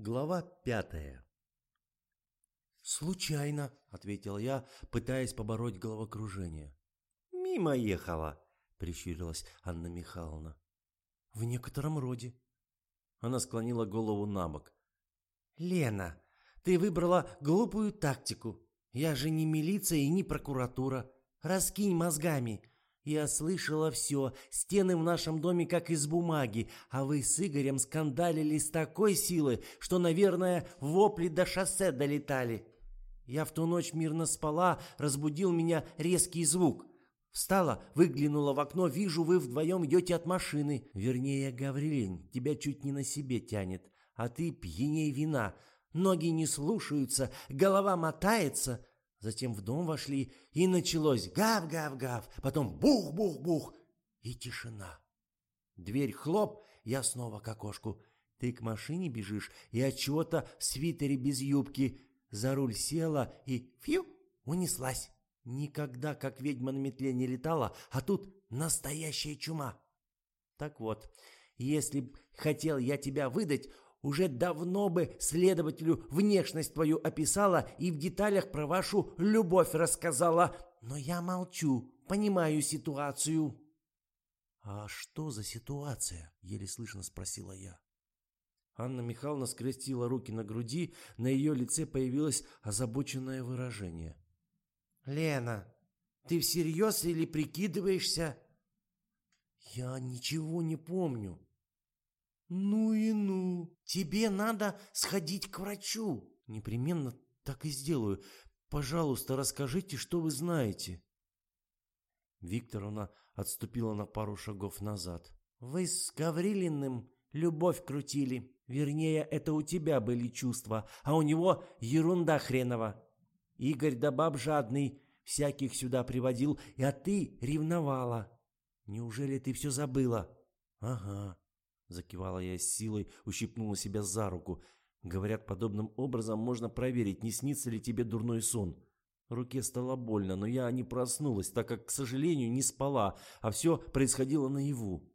Глава пятая «Случайно», — ответил я, пытаясь побороть головокружение. «Мимо ехала», — прищурилась Анна Михайловна. «В некотором роде». Она склонила голову на бок. «Лена, ты выбрала глупую тактику. Я же не милиция и не прокуратура. Раскинь мозгами. Я слышала все. Стены в нашем доме как из бумаги, а вы с Игорем скандалили с такой силой, что, наверное, вопли до шоссе долетали. Я в ту ночь мирно спала, разбудил меня резкий звук. Встала, выглянула в окно, вижу, вы вдвоем идете от машины. Вернее, Гаврилин, тебя чуть не на себе тянет, а ты пьяней вина. Ноги не слушаются, голова мотается. Затем в дом вошли, и началось гав-гав-гав, потом бух-бух-бух, и тишина. Дверь хлоп, я снова к окошку. Ты к машине бежишь, и от чего-то в свитере без юбки. За руль села и фью, унеслась. Никогда как ведьма на метле не летала, а тут настоящая чума. Так вот, если б хотел я тебя выдать, уже давно бы следователю внешность твою описала и в деталях про вашу любовь рассказала. Но я молчу, понимаю ситуацию». «А что за ситуация?» — еле слышно спросила я. Анна Михайловна скрестила руки на груди, на ее лице появилось озабоченное выражение. «Лена, ты всерьез или прикидываешься?» «Я ничего не помню», «Ну и ну! Тебе надо сходить к врачу!» «Непременно так и сделаю. Пожалуйста, расскажите, что вы знаете». Викторовна отступила на пару шагов назад. «Вы с Гаврилиным любовь крутили. Вернее, это у тебя были чувства, а у него ерунда хренова. Игорь да баб жадный, всяких сюда приводил, а ты ревновала. Неужели ты все забыла?» «Ага. Закивала я силой, ущипнула себя за руку. Говорят, подобным образом можно проверить, не снится ли тебе дурной сон. Руке стало больно, но я не проснулась, так как, к сожалению, не спала, а все происходило наяву.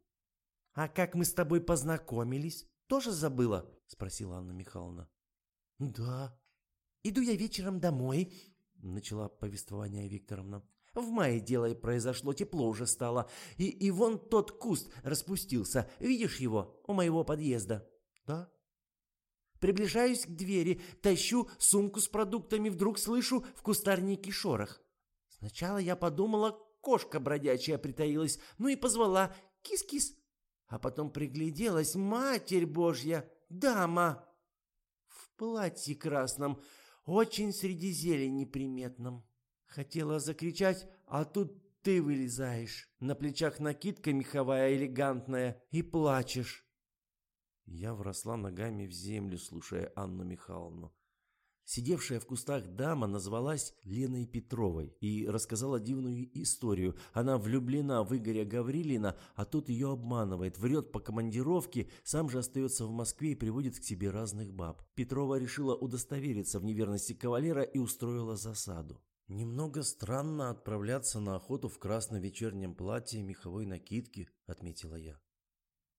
«А как мы с тобой познакомились? Тоже забыла?» – спросила Анна Михайловна. «Да». «Иду я вечером домой», – начала повествование Викторовна. В мае дело и произошло, тепло уже стало. И, и вон тот куст распустился. Видишь его у моего подъезда? Да. Приближаюсь к двери, тащу сумку с продуктами, вдруг слышу в кустарнике шорох. Сначала я подумала, кошка бродячая притаилась, ну и позвала «кис-кис». А потом пригляделась, Матерь Божья, дама. В платье красном, очень среди зелени приметном. Хотела закричать, а тут ты вылезаешь. На плечах накидка меховая элегантная и плачешь. Я вросла ногами в землю, слушая Анну Михайловну. Сидевшая в кустах дама назвалась Леной Петровой и рассказала дивную историю. Она влюблена в Игоря Гаврилина, а тот ее обманывает, врет по командировке, сам же остается в Москве и приводит к себе разных баб. Петрова решила удостовериться в неверности кавалера и устроила засаду. «Немного странно отправляться на охоту в красно-вечернем платье и меховой накидке», — отметила я.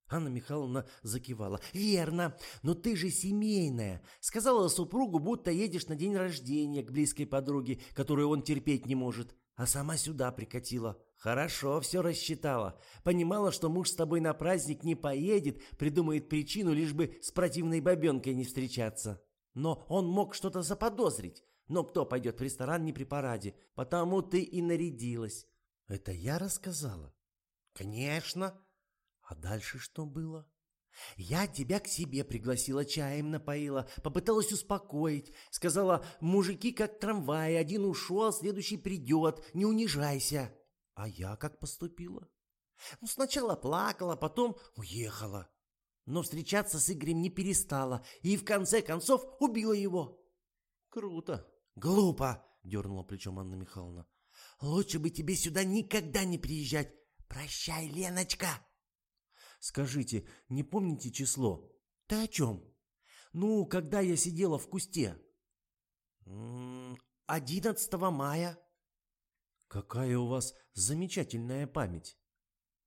Анна Михайловна закивала. «Верно, но ты же семейная. Сказала супругу, будто едешь на день рождения к близкой подруге, которую он терпеть не может. А сама сюда прикатила. Хорошо, все рассчитала. Понимала, что муж с тобой на праздник не поедет, придумает причину, лишь бы с противной бабенкой не встречаться. Но он мог что-то заподозрить. Но кто пойдет в ресторан не при параде? Потому ты и нарядилась. Это я рассказала? Конечно. А дальше что было? Я тебя к себе пригласила, чаем напоила, попыталась успокоить. Сказала, мужики как трамвай, один ушел, следующий придет, не унижайся. А я как поступила? Ну, сначала плакала, потом уехала. Но встречаться с Игорем не перестала и в конце концов убила его. Круто. «Глупо!» — дернула плечом Анна Михайловна. «Лучше бы тебе сюда никогда не приезжать. Прощай, Леночка!» «Скажите, не помните число?» «Ты о чем?» «Ну, когда я сидела в кусте». «Одиннадцатого мая». «Какая у вас замечательная память!»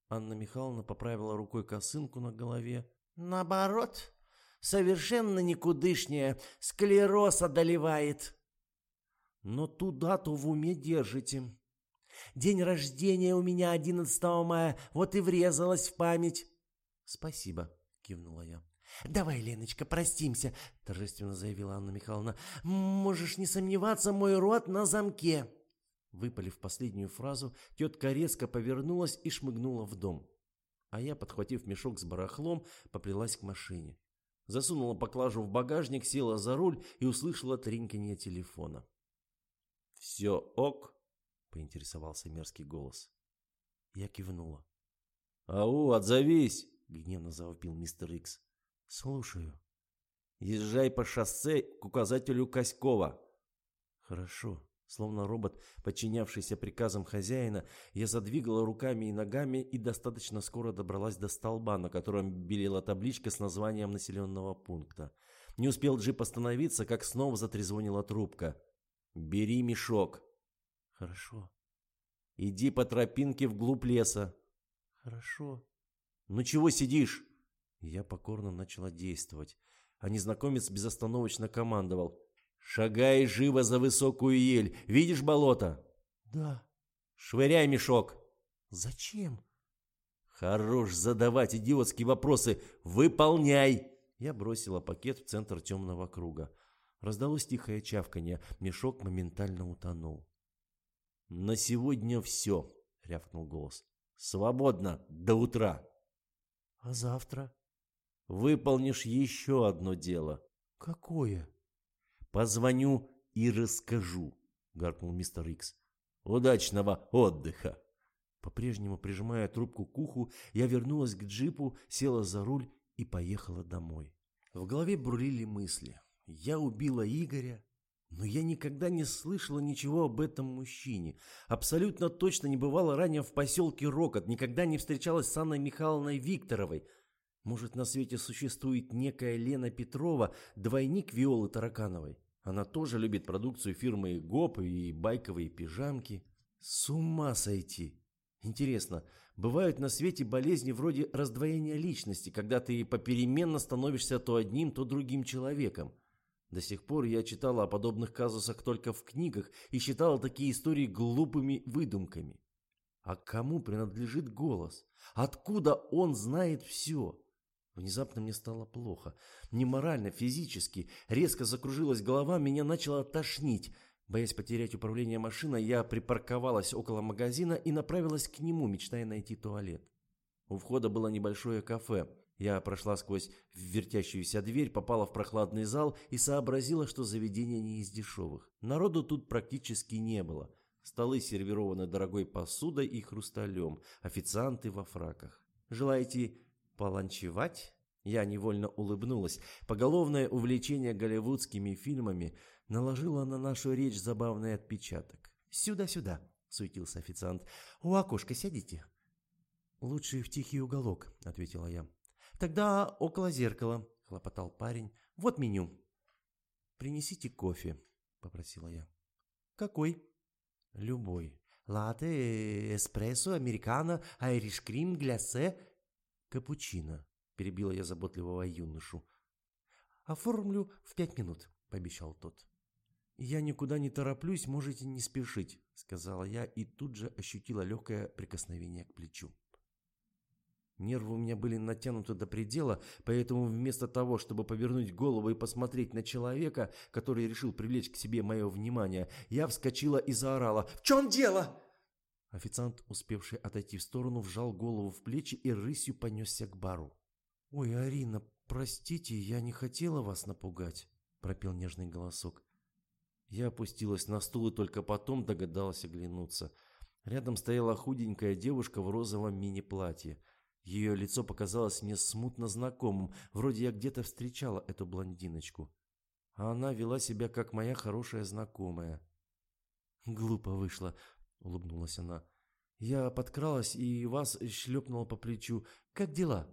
Анна Михайловна поправила рукой косынку на голове. «Наоборот, Совершенно никудышняя, склероз одолевает. Но ту дату в уме держите. День рождения у меня 11 мая, вот и врезалась в память. Спасибо, кивнула я. «Давай, Леночка, простимся», — торжественно заявила Анна Михайловна. «Можешь не сомневаться, мой рот на замке». Выпалив последнюю фразу, тетка резко повернулась и шмыгнула в дом. А я, подхватив мешок с барахлом, поплелась к машине. Засунула поклажу в багажник, села за руль и услышала тринканье телефона. «Все ок?» — поинтересовался мерзкий голос. Я кивнула. «Ау, отзовись!» — гневно завопил мистер Икс. «Слушаю». «Езжай по шоссе к указателю Коськова». «Хорошо». Словно робот, подчинявшийся приказам хозяина, я задвигала руками и ногами и достаточно скоро добралась до столба, на котором белела табличка с названием населенного пункта. Не успел джип остановиться, как снова затрезвонила трубка. «Бери мешок». «Хорошо». «Иди по тропинке вглубь леса». «Хорошо». «Ну чего сидишь?» Я покорно начала действовать, а незнакомец безостановочно командовал. «Шагай живо за высокую ель. Видишь болото?» «Да». «Швыряй мешок». «Зачем?» «Хорош задавать идиотские вопросы. Выполняй!» Я бросила пакет в центр темного круга. Раздалось тихое чавканье. Мешок моментально утонул. «На сегодня все», — рявкнул голос. «Свободно до утра». «А завтра?» «Выполнишь еще одно дело». «Какое?» «Позвоню и расскажу», — гаркнул мистер Икс. «Удачного отдыха!» По-прежнему прижимая трубку к уху, я вернулась к джипу, села за руль и поехала домой. В голове бурлили мысли. Я убила Игоря, но я никогда не слышала ничего об этом мужчине. Абсолютно точно не бывала ранее в поселке Рокот, никогда не встречалась с Анной Михайловной Викторовой. Может, на свете существует некая Лена Петрова, двойник Виолы Таракановой? Она тоже любит продукцию фирмы ГОП и байковые пижамки. С ума сойти! Интересно, бывают на свете болезни вроде раздвоения личности, когда ты попеременно становишься то одним, то другим человеком? До сих пор я читала о подобных казусах только в книгах и считала такие истории глупыми выдумками. А кому принадлежит голос? Откуда он знает все? Внезапно мне стало плохо. Не морально, физически. Резко закружилась голова, меня начало тошнить. Боясь потерять управление машиной, я припарковалась около магазина и направилась к нему, мечтая найти туалет. У входа было небольшое кафе. Я прошла сквозь вертящуюся дверь, попала в прохладный зал и сообразила, что заведение не из дешевых. Народу тут практически не было. Столы сервированы дорогой посудой и хрусталем, официанты во фраках. «Желаете поланчевать?» Я невольно улыбнулась. Поголовное увлечение голливудскими фильмами наложило на нашу речь забавный отпечаток. «Сюда-сюда», — суетился официант. «У окошка сядете?» «Лучше в тихий уголок», — ответила я. «Тогда около зеркала», — хлопотал парень. «Вот меню». «Принесите кофе», — попросила я. «Какой?» «Любой. Латте, эспрессо, американо, айриш крим, глясе, капучино», — перебила я заботливого юношу. «Оформлю в пять минут», — пообещал тот. «Я никуда не тороплюсь, можете не спешить», — сказала я и тут же ощутила легкое прикосновение к плечу. Нервы у меня были натянуты до предела, поэтому вместо того, чтобы повернуть голову и посмотреть на человека, который решил привлечь к себе мое внимание, я вскочила и заорала «В чем дело?» Официант, успевший отойти в сторону, вжал голову в плечи и рысью понесся к бару. «Ой, Арина, простите, я не хотела вас напугать», — пропел нежный голосок. Я опустилась на стул и только потом догадалась оглянуться. Рядом стояла худенькая девушка в розовом мини-платье. Ее лицо показалось мне смутно знакомым, вроде я где-то встречала эту блондиночку. А она вела себя как моя хорошая знакомая. «Глупо вышло», — улыбнулась она. «Я подкралась и вас шлепнула по плечу. Как дела?»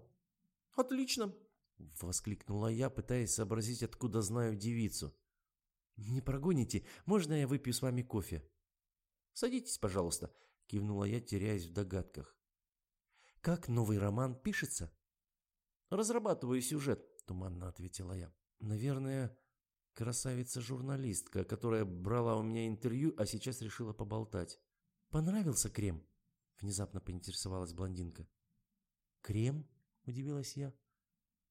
«Отлично», — воскликнула я, пытаясь сообразить, откуда знаю девицу. «Не прогоните? Можно я выпью с вами кофе?» «Садитесь, пожалуйста», — кивнула я, теряясь в догадках. Как новый роман пишется? Разрабатываю сюжет, туманно ответила я. Наверное, красавица-журналистка, которая брала у меня интервью, а сейчас решила поболтать. Понравился крем? Внезапно поинтересовалась блондинка. Крем? Удивилась я.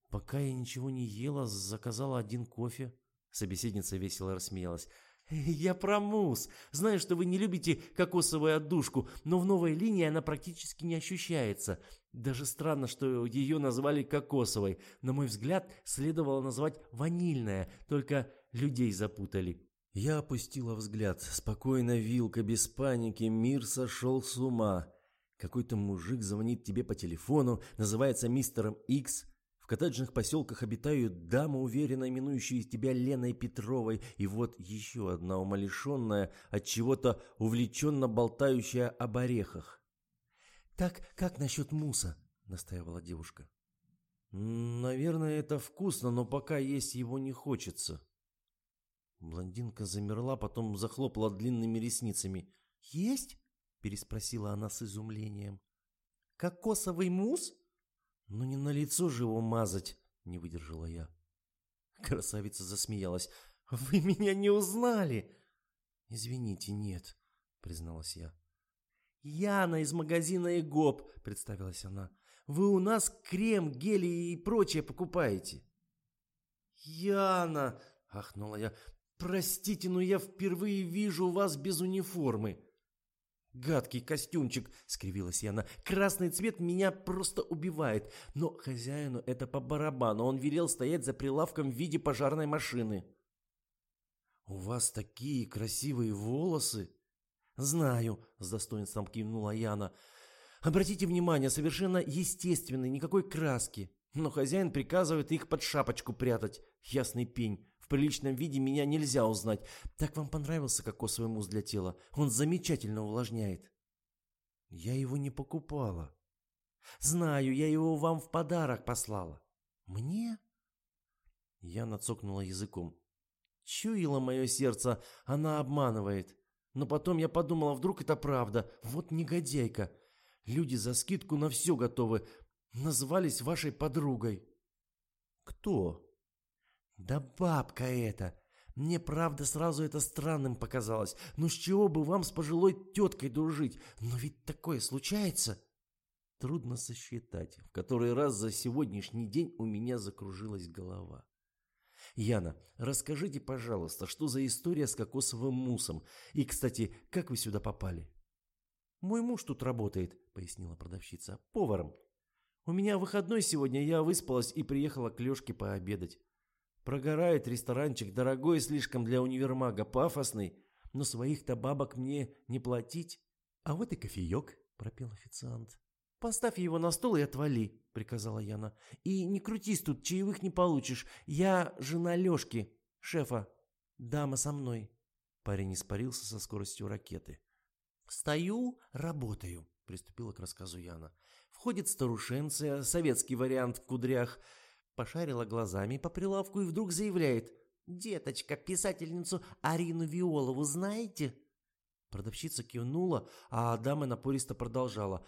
Пока я ничего не ела, заказала один кофе. Собеседница весело рассмеялась. «Я про мусс. Знаю, что вы не любите кокосовую отдушку, но в новой линии она практически не ощущается. Даже странно, что ее назвали кокосовой. На мой взгляд, следовало назвать ванильная, только людей запутали». Я опустила взгляд. Спокойно, вилка, без паники. Мир сошел с ума. Какой-то мужик звонит тебе по телефону, называется мистером Икс, в коттеджных поселках обитают дамы, уверенно именующие тебя Леной Петровой, и вот еще одна умалишенная, от чего-то увлеченно болтающая об орехах. «Так как насчет муса?» — настаивала девушка. «Наверное, это вкусно, но пока есть его не хочется». Блондинка замерла, потом захлопала длинными ресницами. «Есть?» — переспросила она с изумлением. «Кокосовый мусс?» «Ну не на лицо же его мазать!» — не выдержала я. Красавица засмеялась. «Вы меня не узнали!» «Извините, нет», — призналась я. «Яна из магазина Эгоп», — представилась она. «Вы у нас крем, гели и прочее покупаете». «Яна!» — ахнула я. «Простите, но я впервые вижу вас без униформы». «Гадкий костюмчик!» — скривилась Яна. «Красный цвет меня просто убивает. Но хозяину это по барабану. Он велел стоять за прилавком в виде пожарной машины». «У вас такие красивые волосы!» «Знаю», — с достоинством кивнула Яна. «Обратите внимание, совершенно естественные, никакой краски. Но хозяин приказывает их под шапочку прятать. Ясный пень. В приличном виде меня нельзя узнать. Так вам понравился кокосовый мусс для тела? Он замечательно увлажняет. Я его не покупала. Знаю, я его вам в подарок послала. Мне? Я нацокнула языком. Чуяло мое сердце, она обманывает. Но потом я подумала, вдруг это правда. Вот негодяйка. Люди за скидку на все готовы. Назвались вашей подругой. Кто? «Да бабка эта! Мне, правда, сразу это странным показалось. Ну с чего бы вам с пожилой теткой дружить? Но ведь такое случается!» Трудно сосчитать, в который раз за сегодняшний день у меня закружилась голова. «Яна, расскажите, пожалуйста, что за история с кокосовым муссом? И, кстати, как вы сюда попали?» «Мой муж тут работает», — пояснила продавщица, — «поваром. У меня выходной сегодня, я выспалась и приехала к Лешке пообедать. Прогорает ресторанчик, дорогой слишком для универмага, пафосный, но своих-то бабок мне не платить. А вот и кофеек, пропел официант. «Поставь его на стол и отвали», — приказала Яна. «И не крутись тут, чаевых не получишь. Я жена Лешки, шефа. Дама со мной». Парень испарился со скоростью ракеты. «Стою, работаю», — приступила к рассказу Яна. «Входит старушенция, советский вариант в кудрях — Пошарила глазами по прилавку и вдруг заявляет. «Деточка, писательницу Арину Виолову знаете?» Продавщица кивнула, а дама напористо продолжала.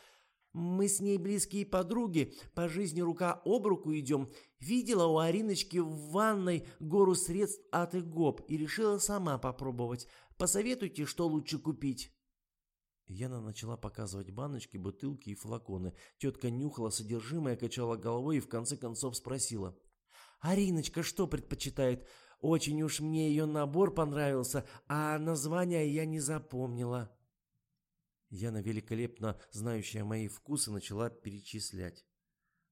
«Мы с ней близкие подруги, по жизни рука об руку идем. Видела у Ариночки в ванной гору средств от ИГОП и решила сама попробовать. Посоветуйте, что лучше купить». Яна начала показывать баночки, бутылки и флаконы. Тетка нюхала содержимое, качала головой и в конце концов спросила. «Ариночка что предпочитает? Очень уж мне ее набор понравился, а название я не запомнила». Яна, великолепно знающая мои вкусы, начала перечислять.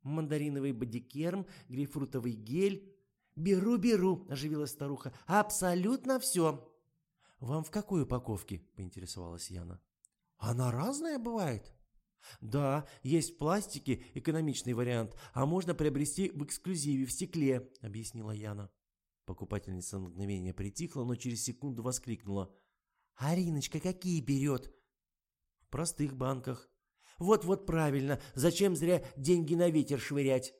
«Мандариновый бодикерм, грейпфрутовый гель». «Беру, беру», – оживилась старуха. «Абсолютно все». «Вам в какой упаковке?» – поинтересовалась Яна. Она разная бывает? Да, есть в пластике экономичный вариант, а можно приобрести в эксклюзиве в стекле, объяснила Яна. Покупательница на мгновение притихла, но через секунду воскликнула. «Ариночка какие берет?» «В простых банках». «Вот-вот правильно. Зачем зря деньги на ветер швырять?»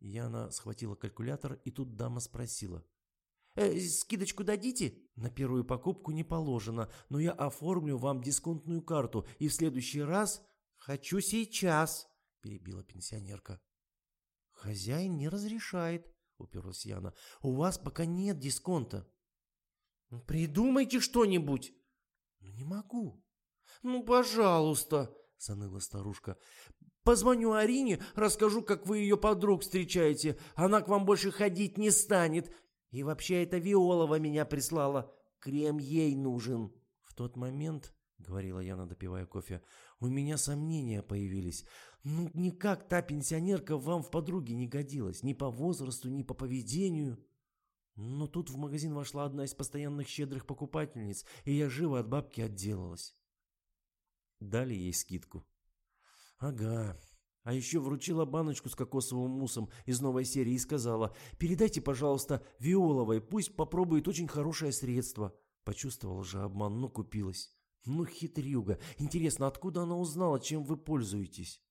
Яна схватила калькулятор, и тут дама спросила. Э, скидочку дадите? На первую покупку не положено, но я оформлю вам дисконтную карту, и в следующий раз... Хочу сейчас, перебила пенсионерка. Хозяин не разрешает, уперлась Яна. «У вас пока нет дисконта». «Ну, «Придумайте что-нибудь». «Ну, не могу». «Ну, пожалуйста», — заныла старушка. «Позвоню Арине, расскажу, как вы ее подруг встречаете. Она к вам больше ходить не станет. И вообще это Виолова меня прислала. Крем ей нужен». В тот момент, — говорила Яна, допивая кофе, — у меня сомнения появились. Ну, никак та пенсионерка вам в подруге не годилась. Ни по возрасту, ни по поведению. Но тут в магазин вошла одна из постоянных щедрых покупательниц, и я живо от бабки отделалась. Дали ей скидку. Ага. А еще вручила баночку с кокосовым муссом из новой серии и сказала, передайте, пожалуйста, Виоловой, пусть попробует очень хорошее средство. Почувствовала же обман, но купилась. Ну, хитрюга. Интересно, откуда она узнала, чем вы пользуетесь?